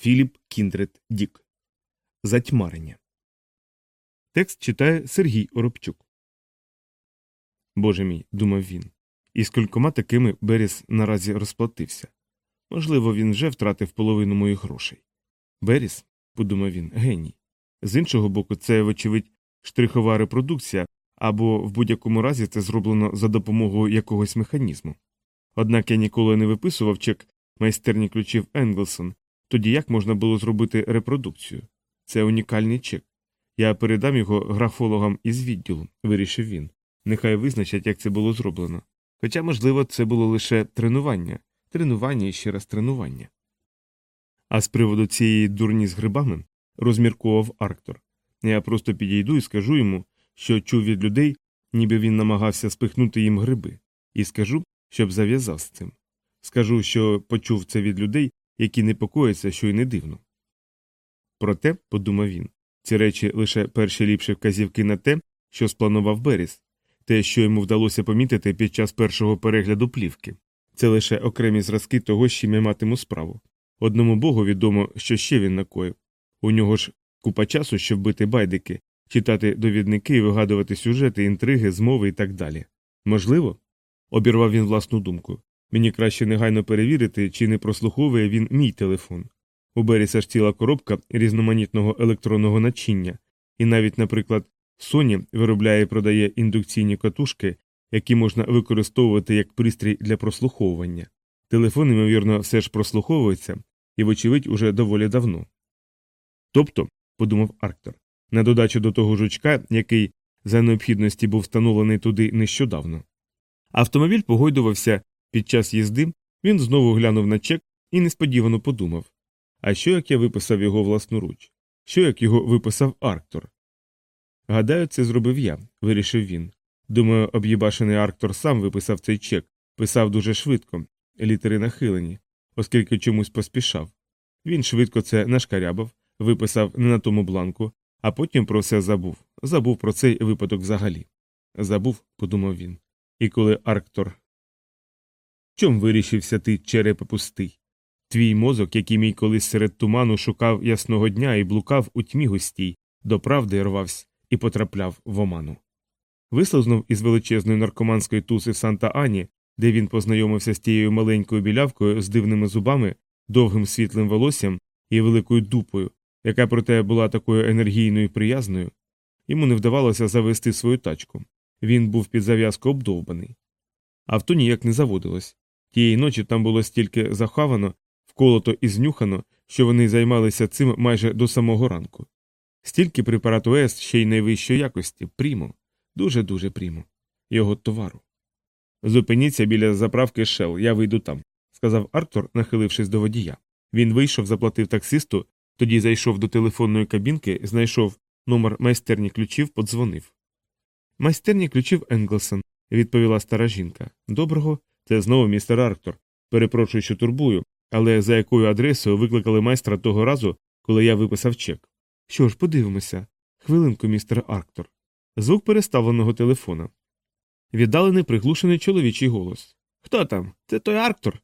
Філіп Кіндрет Дік. Затьмарення. Текст читає Сергій Оробчук. Боже мій, думав він. І з кількома такими Беріс наразі розплатився. Можливо, він вже втратив половину моїх грошей. Беріс, подумав він, геній. З іншого боку, це, вочевидь, штрихова репродукція, або в будь-якому разі це зроблено за допомогою якогось механізму. Однак я ніколи не виписував чек майстерні ключів Енглсон, тоді як можна було зробити репродукцію? Це унікальний чек. Я передам його графологам із відділу, вирішив він. Нехай визначать, як це було зроблено. Хоча, можливо, це було лише тренування, тренування і ще раз тренування. А з приводу цієї дурні з грибами розмірковував Арктор. Я просто підійду і скажу йому, що чув від людей, ніби він намагався спихнути їм гриби, і скажу, щоб зав'язав з цим. Скажу, що почув це від людей, які непокояться, що й не дивно. Проте, подумав він, ці речі лише перші ліпші вказівки на те, що спланував Беріс, те, що йому вдалося помітити під час першого перегляду плівки. Це лише окремі зразки того, з чим я матиму справу. Одному богу відомо, що ще він накоїв. У нього ж купа часу, щоб бити байдики, читати довідники і вигадувати сюжети, інтриги, змови і так далі. Можливо? обірвав він власну думку. Мені краще негайно перевірити, чи не прослуховує він мій телефон. У Беріса ж ціла коробка різноманітного електронного начиння, і навіть, наприклад, Sony виробляє і продає індукційні катушки, які можна використовувати як пристрій для прослуховування. Телефон, ймовірно, все ж прослуховується, і, вочевидь, уже доволі давно. Тобто, подумав Арктор, на додачу до того жучка, який за необхідності був встановлений туди нещодавно. Автомобіль погойдувався під час їзди, він знову глянув на чек і несподівано подумав а що як я виписав його власноруч? Що як його виписав Арктор? Гадаю, це зробив я, вирішив він. Думаю, об'єбашений Арктор сам виписав цей чек, писав дуже швидко, літери нахилені, оскільки чомусь поспішав. Він швидко це нашкарябав, виписав не на тому бланку, а потім про все забув. Забув про цей випадок взагалі. Забув, подумав він. І коли Арктор. Чом вирішився ти, черепе пустий? Твій мозок, який мій колись серед туману шукав ясного дня і блукав у тьмі густій, до правди рвався і потрапляв в оману. Вислизнув із величезної наркоманської туси Санта Ані, де він познайомився з тією маленькою білявкою з дивними зубами, довгим світлим волоссям і великою дупою, яка проте була такою енергійною і приязною. Йому не вдавалося завести свою тачку. Він був під зав'язку обдовбаний. Авто ніяк не заводилось. Тієї ночі там було стільки захавано, вколото і знюхано, що вони займалися цим майже до самого ранку. Стільки препарату С ще й найвищої якості, прімо, дуже дуже прімо, його товару. Зупиніться біля заправки Шел, я вийду там, сказав Артур, нахилившись до водія. Він вийшов, заплатив таксисту, тоді зайшов до телефонної кабінки, знайшов номер майстерні ключів, подзвонив. Майстерні ключів Енглсон, відповіла стара жінка. Доброго, це знову містер Арктор. Перепрошую, що турбую, але за якою адресою викликали майстра того разу, коли я виписав чек. Що ж, подивимося. Хвилинку, містер Арктор. Звук переставленого телефона. Віддалений приглушений чоловічий голос. Хто там? Це той Арктор?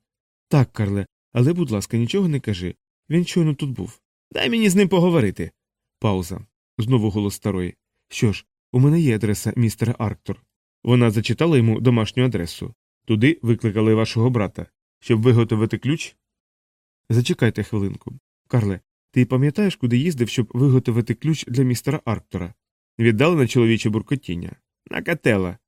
Так, Карле, але, будь ласка, нічого не кажи. Він щойно тут був. Дай мені з ним поговорити. Пауза. Знову голос старої. Що ж, у мене є адреса містера Арктор. Вона зачитала йому домашню адресу. Туди викликали вашого брата. Щоб виготовити ключ. Зачекайте хвилинку. Карле, ти пам'ятаєш, куди їздив, щоб виготовити ключ для містера Арктора? Віддали на чоловіче буркотіння. На катела.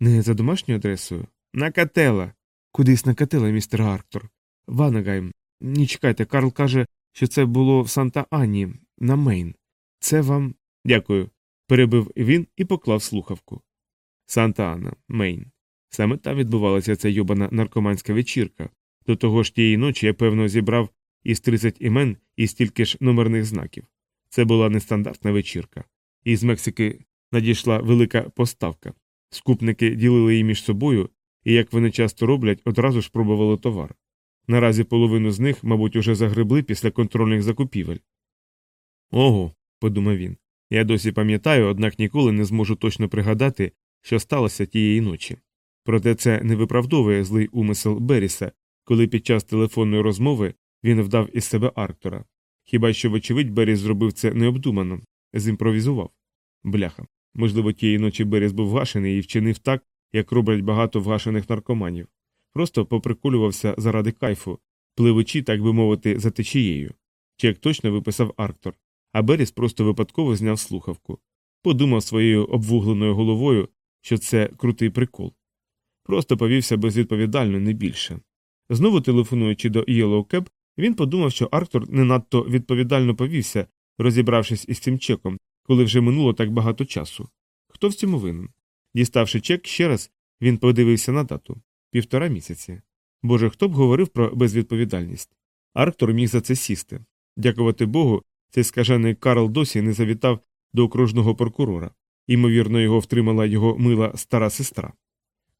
Не за домашньою адресою. На катела. Кудись на катела, містер Арктор. Ванагайм. Ні, чекайте, Карл каже, що це було в Санта Ані, на Мейн. Це вам. Дякую. перебив він і поклав слухавку. Санта Анна, Мейн. Саме там відбувалася ця йобана наркоманська вечірка. До того ж тієї ночі я, певно, зібрав із 30 імен і стільки ж номерних знаків. Це була нестандартна вечірка. Із Мексики надійшла велика поставка. Скупники ділили її між собою і, як вони часто роблять, одразу ж пробували товар. Наразі половину з них, мабуть, уже загребли після контрольних закупівель. Ого, подумав він. Я досі пам'ятаю, однак ніколи не зможу точно пригадати, що сталося тієї ночі. Проте це не виправдовує злий умисел Беріса, коли під час телефонної розмови він вдав із себе Арктора. Хіба що, вочевидь, Беріс зробив це необдумано, зімпровізував. Бляха. Можливо, тієї ночі Беріс був вгашений і вчинив так, як роблять багато вгашених наркоманів. Просто поприкулювався заради кайфу, пливучи, так би мовити, за течією. Чи як точно виписав Арктор, а Беріс просто випадково зняв слухавку. Подумав своєю обвугленою головою, що це крутий прикол. Просто повівся безвідповідально, не більше. Знову телефонуючи до Yellow Cab, він подумав, що Арктор не надто відповідально повівся, розібравшись із цим чеком, коли вже минуло так багато часу. Хто в цьому винен? Діставши чек ще раз, він подивився на дату півтора місяці. Боже, хто б говорив про безвідповідальність? Арктор міг за це сісти. Дякувати Богу, цей скажений Карл досі не завітав до окружного прокурора. Ймовірно, його втримала його мила стара сестра.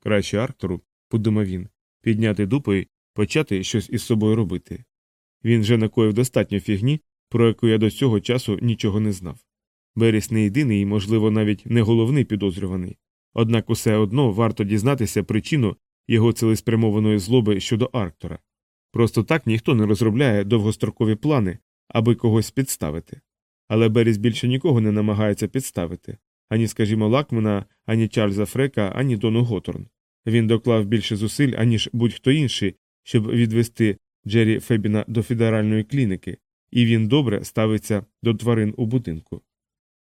Краще Арктору, подумав він, підняти дупу і почати щось із собою робити. Він вже накоїв достатньо фігні, про яку я до цього часу нічого не знав. Беріс не єдиний і, можливо, навіть не головний підозрюваний. Однак усе одно варто дізнатися причину його цілеспрямованої злоби щодо Арктора. Просто так ніхто не розробляє довгострокові плани, аби когось підставити. Але Беріс більше нікого не намагається підставити ані, скажімо, Лакмена, ані Чарльза Фрека, ані Дону Готорн. Він доклав більше зусиль, аніж будь-хто інший, щоб відвести Джері Фебіна до федеральної клініки, і він добре ставиться до тварин у будинку.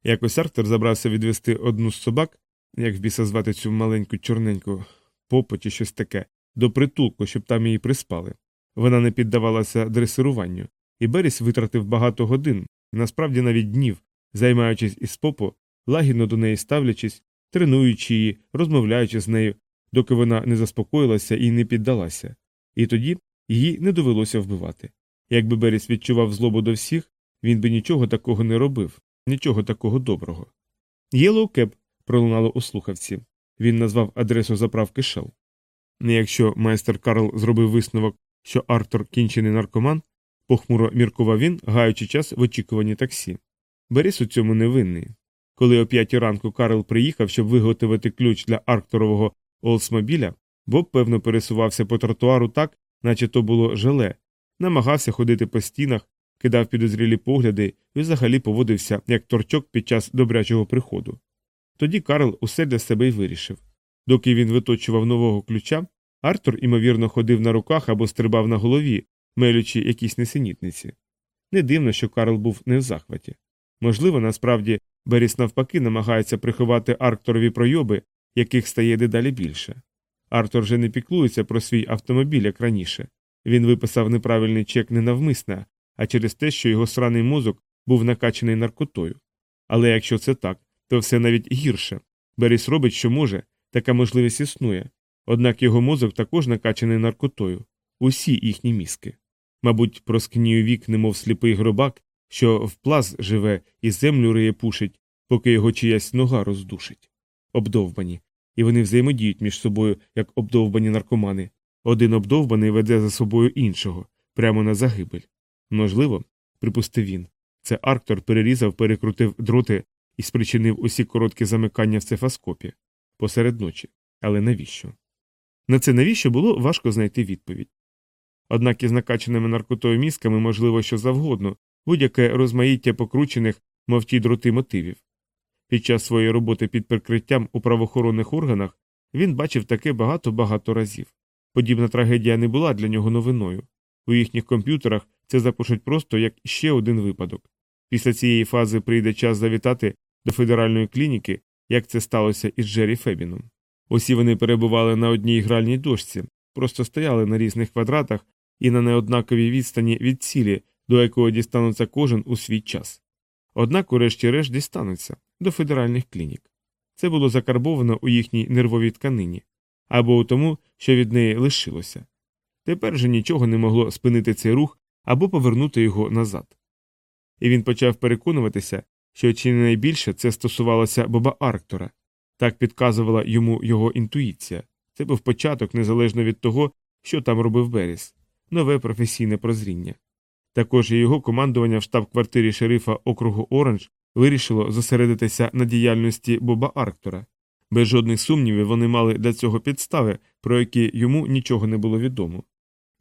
Якось Арктор забрався відвести одну з собак, як в біса звати цю маленьку чорненьку попу чи щось таке, до притулку, щоб там її приспали. Вона не піддавалася дресируванню, і Беріс витратив багато годин, насправді навіть днів, займаючись із попу, лагідно до неї ставлячись, тренуючи її, розмовляючи з нею, доки вона не заспокоїлася і не піддалася, і тоді її не довелося вбивати. Якби Беріс відчував злобу до всіх, він би нічого такого не робив, нічого такого доброго. Єлоу Кеп пролунало у слухавці. Він назвав адресу заправки Шел. Якщо майстер Карл зробив висновок, що Артур кінчений наркоман, похмуро міркував він, гаючи час в очікуванні таксі. Беріс у цьому не винний. Коли о п'ятій ранку Карл приїхав, щоб виготовити ключ для Аркторового Олсмобіля, Боб, певно, пересувався по тротуару так, наче то було желе, намагався ходити по стінах, кидав підозрілі погляди і взагалі поводився як торчок під час добрячого приходу. Тоді Карл усе для себе й вирішив. Доки він виточував нового ключа, Артур, імовірно, ходив на руках або стрибав на голові, мелючи якісь несенітниці. Не дивно, що Карл був не в захваті. Можливо, насправді Беріс навпаки намагається приховати Аркторові пройоби, яких стає дедалі більше. Артур вже не піклується про свій автомобіль, як раніше. Він виписав неправильний чек не навмисне, а через те, що його сраний мозок був накачаний наркотою. Але якщо це так, то все навіть гірше. Беріс робить, що може, така можливість існує. Однак його мозок також накачаний наркотою, усі їхні мізки. Мабуть, проскнію вік, немов сліпий гробак, що в плаз живе і землю риє пушить, поки його чиясь нога роздушить. Обдовбані, і вони взаємодіють між собою, як обдовбані наркомани. Один обдовбаний веде за собою іншого, прямо на загибель. Можливо, припустив він, це Арктор перерізав, перекрутив дроти і спричинив усі короткі замикання в цефаскопі посеред ночі. Але навіщо? На це навіщо було важко знайти відповідь. Однак із накачаними наркотою мізками можливо що завгодно, будь-яке розмаїття покручених, мов ті дроти мотивів. Під час своєї роботи під прикриттям у правоохоронних органах він бачив таке багато-багато разів. Подібна трагедія не була для нього новиною. У їхніх комп'ютерах це запишуть просто як ще один випадок. Після цієї фази прийде час завітати до федеральної клініки, як це сталося із Джері Фебіном. Усі вони перебували на одній гральній дошці, просто стояли на різних квадратах і на неоднаковій відстані від цілі, до якого дістануться кожен у свій час. Однак, урешті-решт, дістануться до федеральних клінік. Це було закарбовано у їхній нервовій тканині або у тому, що від неї лишилося. Тепер же нічого не могло спинити цей рух або повернути його назад. І він почав переконуватися, що чи не найбільше це стосувалося Боба Арктора, так підказувала йому його інтуїція. Це був початок незалежно від того, що там робив Беріс, нове професійне прозріння. Також і його командування в штаб-квартирі шерифа округу Оранж вирішило зосередитися на діяльності Боба Арктора. Без жодних сумнівів вони мали для цього підстави, про які йому нічого не було відомо.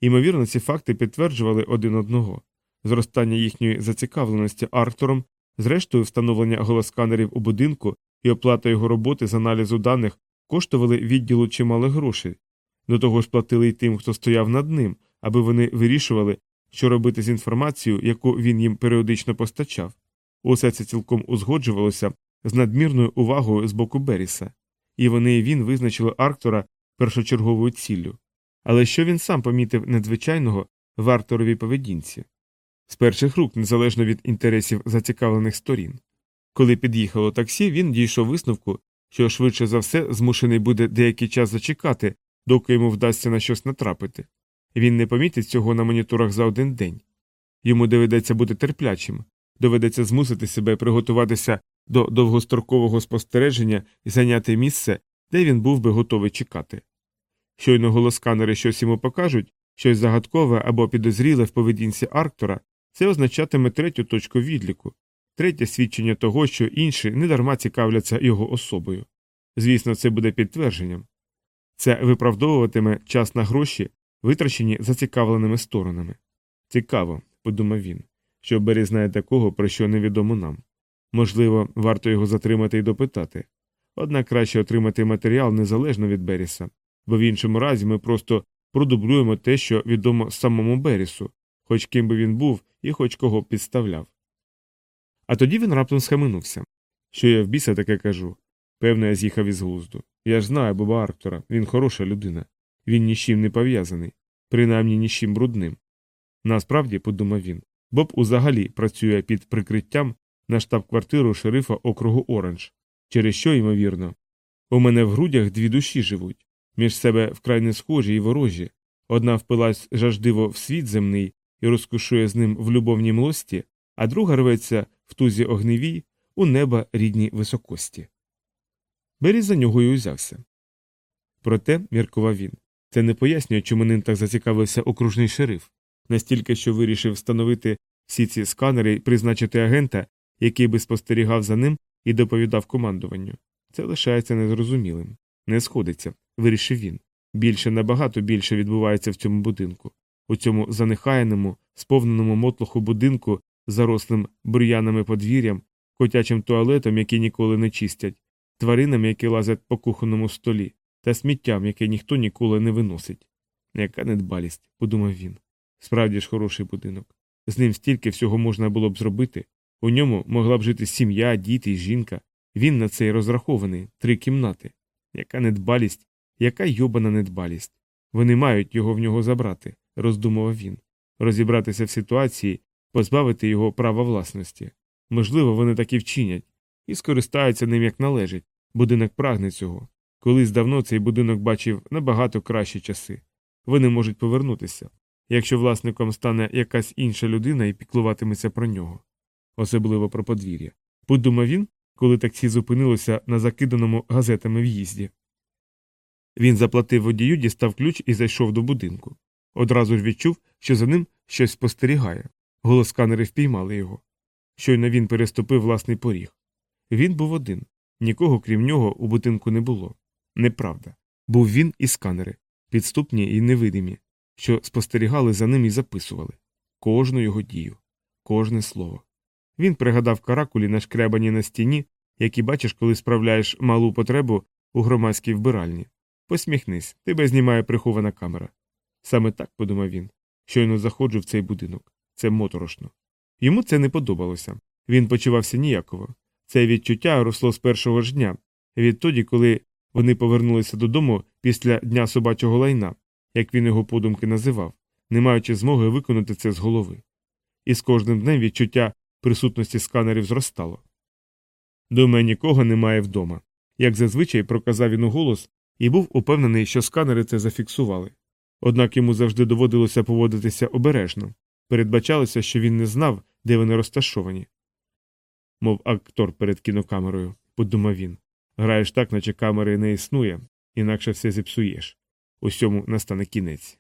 Імовірно, ці факти підтверджували один одного. зростання їхньої зацікавленості Арктором, зрештою, встановлення голосканерів у будинку і оплата його роботи з аналізу даних коштували відділу чимало грошей. До того ж платили й тим, хто стояв над ним, аби вони вирішували, що робити з інформацією, яку він їм періодично постачав. Усе це цілком узгоджувалося з надмірною увагою з боку Беріса, і вони і він визначили Арктора першочерговою ціллю. Але що він сам помітив надзвичайного в Аркторовій поведінці? З перших рук, незалежно від інтересів зацікавлених сторін. Коли під'їхало таксі, він дійшов висновку, що швидше за все змушений буде деякий час зачекати, доки йому вдасться на щось натрапити. Він не помітить цього на моніторах за один день. Йому доведеться бути терплячим, доведеться змусити себе приготуватися до довгострокового спостереження і зайняти місце, де він був би готовий чекати. Щойно голосканери щось йому покажуть, щось загадкове або підозріле в поведінці Арктора, це означатиме третю точку відліку, третє свідчення того, що інші недарма цікавляться його особою. Звісно, це буде підтвердженням. Це виправдовуватиме час на гроші, витрачені зацікавленими сторонами. Цікаво, подумав він, що Бері знає такого, про що невідомо нам. Можливо, варто його затримати і допитати. Однак краще отримати матеріал незалежно від Беріса, бо в іншому разі ми просто продублюємо те, що відомо самому Берісу, хоч ким би він був і хоч кого підставляв. А тоді він раптом схаменувся. Що я в біса таке кажу? Певно, я з'їхав із глузду. Я ж знаю Боба Арктора, він хороша людина, він ні з чим не пов'язаний, принаймні ні з чим брудним. Насправді, подумав він, Боб узагалі працює під прикриттям на штаб-квартиру шерифа округу Оранж, через що, ймовірно, у мене в грудях дві душі живуть, між себе вкрай не схожі і ворожі. Одна впилась жаждиво в світ земний і розкушує з ним в любовній млості, а друга рветься в тузі огневій у неба рідній високості. Бері за нього й узявся. Проте, міркував він, це не пояснює, чому ним так зацікавився окружний шериф, настільки, що вирішив встановити всі ці сканери і призначити агента, який би спостерігав за ним і доповідав командуванню. Це лишається незрозумілим. Не сходиться, вирішив він. Більше набагато більше відбувається в цьому будинку, у цьому занехаяному, сповненому мотлоху будинку, зарослим бур'янами подвір'ям, котячим туалетом, який ніколи не чистять, тваринам, які лазять по кухонному столі, та сміттям, яке ніхто ніколи не виносить. Яка недбалість, подумав він. Справді ж хороший будинок. З ним стільки всього можна було б зробити. У ньому могла б жити сім'я, діти і жінка. Він на це й розрахований, три кімнати. Яка недбалість, яка йобана недбалість. Вони мають його в нього забрати, роздумував він, розібратися в ситуації, позбавити його права власності. Можливо, вони так і вчинять, і скористаються ним як належить. Будинок прагне цього. Колись давно цей будинок бачив набагато кращі часи. Вони можуть повернутися, якщо власником стане якась інша людина і піклуватиметься про нього, особливо про подвір'я. Подумав він, коли таксі зупинилося на закиданому газетами в'їзді. Він заплатив водію, дістав ключ і зайшов до будинку. Одразу ж відчув, що за ним щось спостерігає. Голосканери впіймали його. Щойно він переступив власний поріг. Він був один. Нікого, крім нього, у будинку не було. Неправда. Був він і сканери, підступні і невидимі, що спостерігали за ним і записували кожну його дію, кожне слово. Він пригадав каракулі, нашкрябані на стіні, які бачиш, коли справляєш малу потребу у громадській вбиральні. Посміхнись, тебе знімає прихована камера. Саме так, подумав він, щойно заходжу в цей будинок. Це моторошно. Йому це не подобалося. Він почувався ніяково. Це відчуття росло з першого ж дня, відтоді, коли вони повернулися додому після дня собачого лайна, як він його подумки називав, не маючи змоги виконати це з голови. І з кожним днем відчуття присутності сканерів зростало. Дома нікого немає вдома. Як зазвичай проказав він у голос і був упевнений, що сканери це зафіксували. Однак йому завжди доводилося поводитися обережно, передбачалося, що він не знав, де вони розташовані. Мов актор перед кінокамерою, подумав він. Граєш так, наче камери не існує, інакше все зіпсуєш. Усьому настане кінець.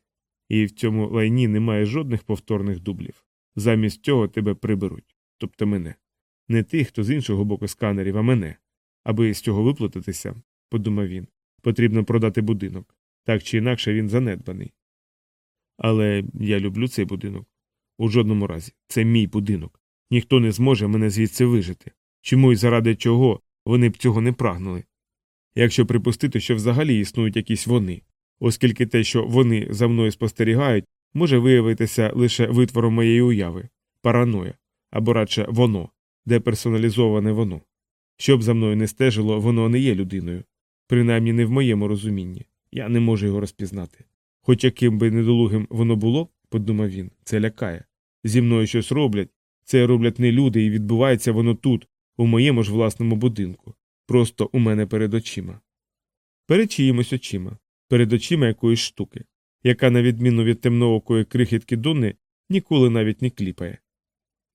І в цьому лайні немає жодних повторних дублів. Замість цього тебе приберуть, тобто мене. Не тих, хто з іншого боку сканерів, а мене. Аби з цього виплатитися, подумав він, потрібно продати будинок. Так чи інакше він занедбаний. Але я люблю цей будинок. У жодному разі. Це мій будинок. Ніхто не зможе мене звідси вижити. Чому і заради чого вони б цього не прагнули? Якщо припустити, що взагалі існують якісь вони, оскільки те, що вони за мною спостерігають, може виявитися лише витвором моєї уяви, параноя, або радше воно, деперсоналізоване воно. Щоб за мною не стежило, воно не є людиною, принаймні не в моєму розумінні. Я не можу його розпізнати. Хоч яким би недолугим воно було, подумав він, це лякає. Зі мною щось роблять, це роблять не люди, і відбувається воно тут, у моєму ж власному будинку, просто у мене перед очима. Перед чиїмось очима, перед очима якоїсь штуки, яка, на відміну від темноокої крихітки Донни, ніколи навіть не кліпає.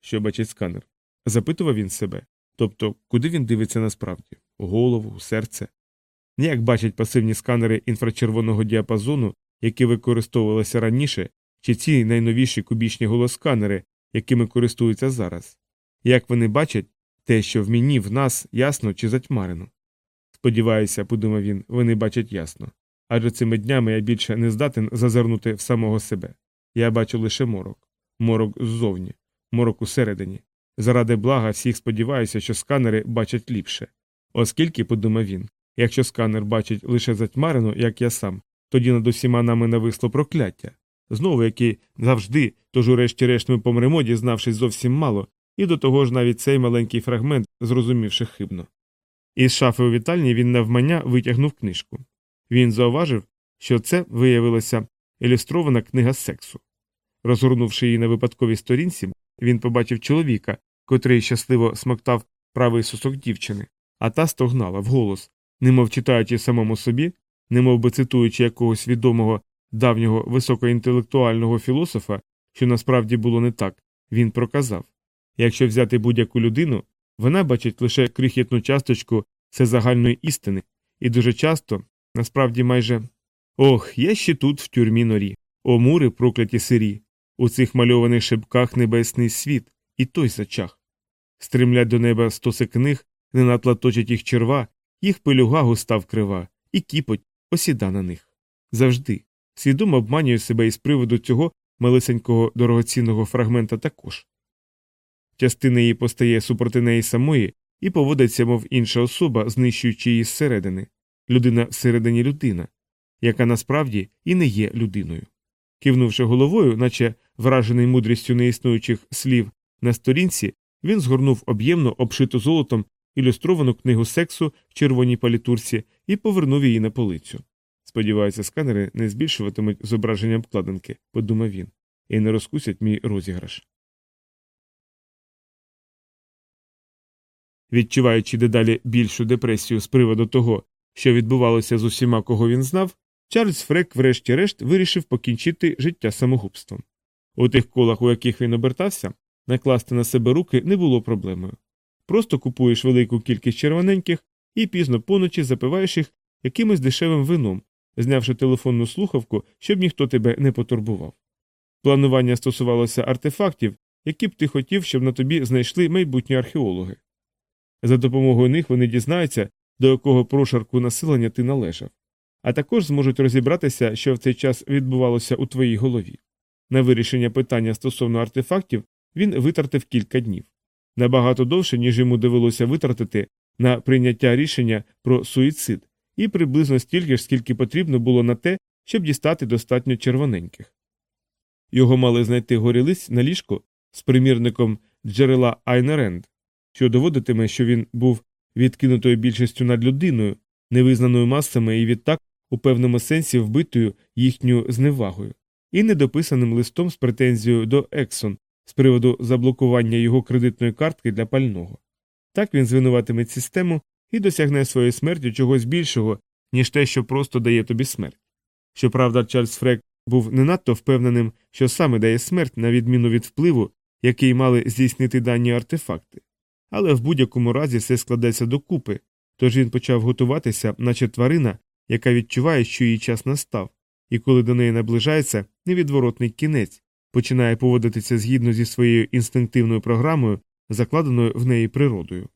Що бачить сканер? запитував він себе. Тобто, куди він дивиться насправді голову, серце. Ніяк бачать пасивні сканери інфрачервоного діапазону, які використовувалися раніше, чи ці найновіші кубічні голосканери, якими користуються зараз, як вони бачать те, що в мені в нас ясно чи затьмарено. Сподіваюся, подумав він, вони бачать ясно. Адже цими днями я більше не здатен зазирнути в самого себе. Я бачу лише морок, морок ззовні, морок усередині. Заради блага всіх сподіваюся, що сканери бачать ліпше. Оскільки, подумав він, якщо сканер бачить лише затьмарено, як я сам, тоді над усіма нами нависло прокляття. Знову який завжди, тож урешті-решт ми помремо, дізнавшись зовсім мало, і до того ж навіть цей маленький фрагмент, зрозумівши хибно. Із шафи у вітальні він навмання витягнув книжку. Він зауважив, що це виявилася ілюстрована книга сексу. Розгорнувши її на випадковій сторінці, він побачив чоловіка, котрий щасливо смоктав правий сосок дівчини, а та стогнала вголос, немов читаючи самому собі, немов би цитуючи якогось відомого давнього високоінтелектуального філософа, що насправді було не так, він проказав якщо взяти будь-яку людину, вона бачить лише крихітну часточку всезагальної істини, і дуже часто, насправді майже ох, я ще тут в тюрмі норі, о мури прокляті сирі, у цих мальованих шибках небесний світ, і той зачах. Стремлять до неба стоси книг, ненатла точить їх черва, їх пилюга густа вкрива, і кіпоть осіда на них. Завжди. Свідомо обманюю себе із приводу цього малесенького дорогоцінного фрагмента також. Частина її постає супроти неї самої і поводиться, мов інша особа, знищуючи її зсередини. Людина всередині людина, яка насправді і не є людиною. Кивнувши головою, наче вражений мудрістю неіснуючих слів на сторінці, він згорнув об'ємно обшиту золотом ілюстровану книгу сексу в червоній палітурці і повернув її на полицю. Сподіваюся, сканери не збільшуватимуть зображення обкладинки, подумав він, і не розкусять мій розіграш. Відчуваючи дедалі більшу депресію з приводу того, що відбувалося з усіма, кого він знав, Чарльз Фрек, врешті-решт, вирішив покінчити життя самогубством. У тих колах, у яких він обертався, накласти на себе руки не було проблемою. Просто купуєш велику кількість червоненьких і пізно поночі запиваєш їх якимось дешевим вином, знявши телефонну слухавку, щоб ніхто тебе не потурбував. Планування стосувалося артефактів, які б ти хотів, щоб на тобі знайшли майбутні археологи. За допомогою них вони дізнаються, до якого прошарку населення ти належав, а також зможуть розібратися, що в цей час відбувалося у твоїй голові. На вирішення питання стосовно артефактів він витратив кілька днів набагато довше, ніж йому довелося витратити на прийняття рішення про суїцид, і приблизно стільки ж, скільки потрібно було на те, щоб дістати достатньо червоненьких. Його мали знайти горілиць на ліжку з примірником джерела Айнеренд, що доводитиме, що він був відкинутою більшістю над людиною, невизнаною масами і відтак у певному сенсі вбитою їхньою зневагою, і недописаним листом з претензією до Ексон з приводу заблокування його кредитної картки для пального. Так він звинуватиме систему і досягне своєю смертю чогось більшого, ніж те, що просто дає тобі смерть. Щоправда, Чарльз Фрек був не надто впевненим, що саме дає смерть, на відміну від впливу, який мали здійснити дані артефакти. Але в будь-якому разі все складеться докупи, тож він почав готуватися, наче тварина, яка відчуває, що її час настав, і коли до неї наближається невідворотний кінець, починає поводитися згідно зі своєю інстинктивною програмою, закладеною в неї природою.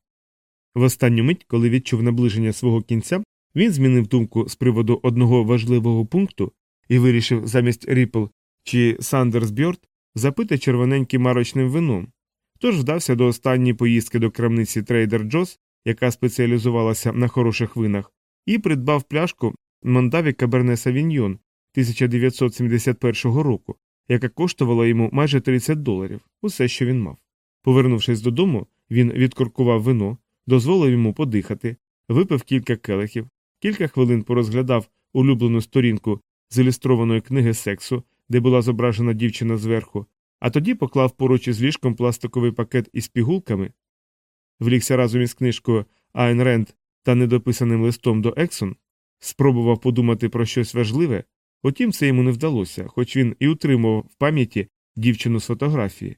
В останню мить, коли відчув наближення свого кінця, він змінив думку з приводу одного важливого пункту і вирішив замість Ріпл чи Сандерс Бьорд запити червоненьким марочним вином, тож вдався до останньої поїздки до крамниці Трейдер Джос, яка спеціалізувалася на хороших винах, і придбав пляшку Мондаві Каберне Савіньйон 1971 року, яка коштувала йому майже 30 доларів, усе, що він мав. Повернувшись додому, він відкоркував вино, дозволив йому подихати, випив кілька келихів, кілька хвилин порозглядав улюблену сторінку з ілюстрованої книги сексу, де була зображена дівчина зверху, а тоді поклав поруч із ліжком пластиковий пакет із пігулками, влігся разом із книжкою Айн Ренд та недописаним листом до Ексон, спробував подумати про щось важливе, утім це йому не вдалося, хоч він і утримував в пам'яті дівчину з фотографії.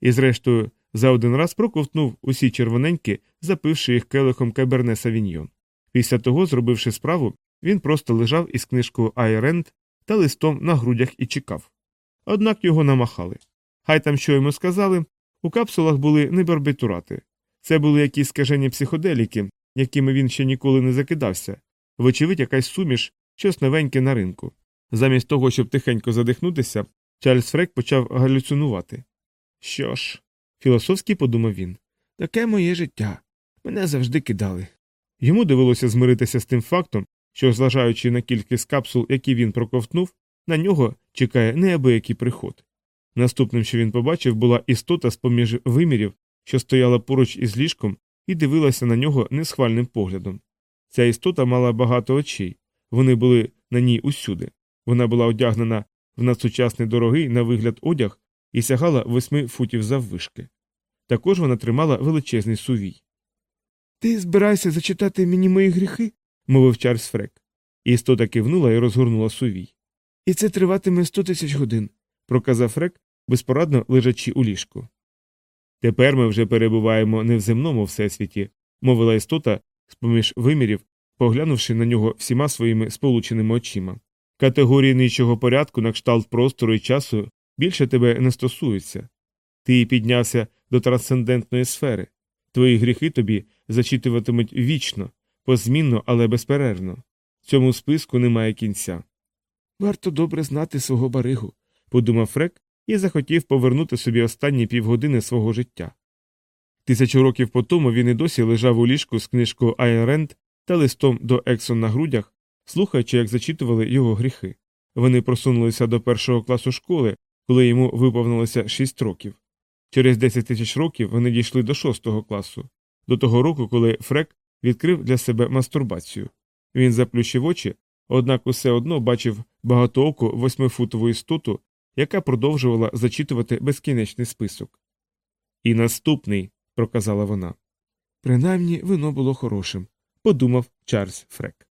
І, зрештою, за один раз проковтнув усі червоненькі, запивши їх келихом Каберне Савіньйон. Після того, зробивши справу, він просто лежав із книжкою Айн Ренд та листом на грудях і чекав. Однак його намахали. Хай там що йому сказали, у капсулах були не барбитурати. Це були якісь скажені психоделіки, якими він ще ніколи не закидався, вочевидь, якась суміш, щось новеньке на ринку. Замість того, щоб тихенько задихнутися, Чарльз Фрек почав галюцинувати. Що ж, філософськи подумав він, таке моє життя. Мене завжди кидали. Йому довелося змиритися з тим фактом, що, зважаючи на кількість капсул, які він проковтнув, на нього чекає неабиякий приход. Наступним, що він побачив, була істота з поміж вимірів, що стояла поруч із ліжком і дивилася на нього несхвальним поглядом. Ця істота мала багато очей, вони були на ній усюди. Вона була одягнена в надсучасний дорогий на вигляд одяг і сягала восьми футів заввишки. Також вона тримала величезний сувій. Ти збираєшся зачитати мені мої гріхи? мовив Чарльз Фрек. Істота кивнула і розгорнула сувій. І це триватиме сто тисяч годин, проказав Фрек, безпорадно лежачи у ліжку. Тепер ми вже перебуваємо не в земному всесвіті, мовила істота з поміж вимірів, поглянувши на нього всіма своїми сполученими очима. Категорії нижчого порядку на кшталт простору і часу більше тебе не стосуються. Ти піднявся до трансцендентної сфери. Твої гріхи тобі зачитуватимуть вічно, позмінно, але безперервно. Цьому списку немає кінця. Варто добре знати свого баригу, подумав Фрек і захотів повернути собі останні півгодини свого життя. Тисячу років по тому він і досі лежав у ліжку з книжкою Айн Ренд та листом до Ексон на грудях, слухаючи, як зачитували його гріхи. Вони просунулися до першого класу школи, коли йому виповнилося шість років. Через 10 тисяч років вони дійшли до шостого класу, до того року, коли Фрек відкрив для себе мастурбацію. Він заплющив очі, однак усе одно бачив багатооку восьмифутову істоту, яка продовжувала зачитувати безкінечний список. І наступний, проказала вона. Принаймні, вино було хорошим, подумав Чарльз Фрек.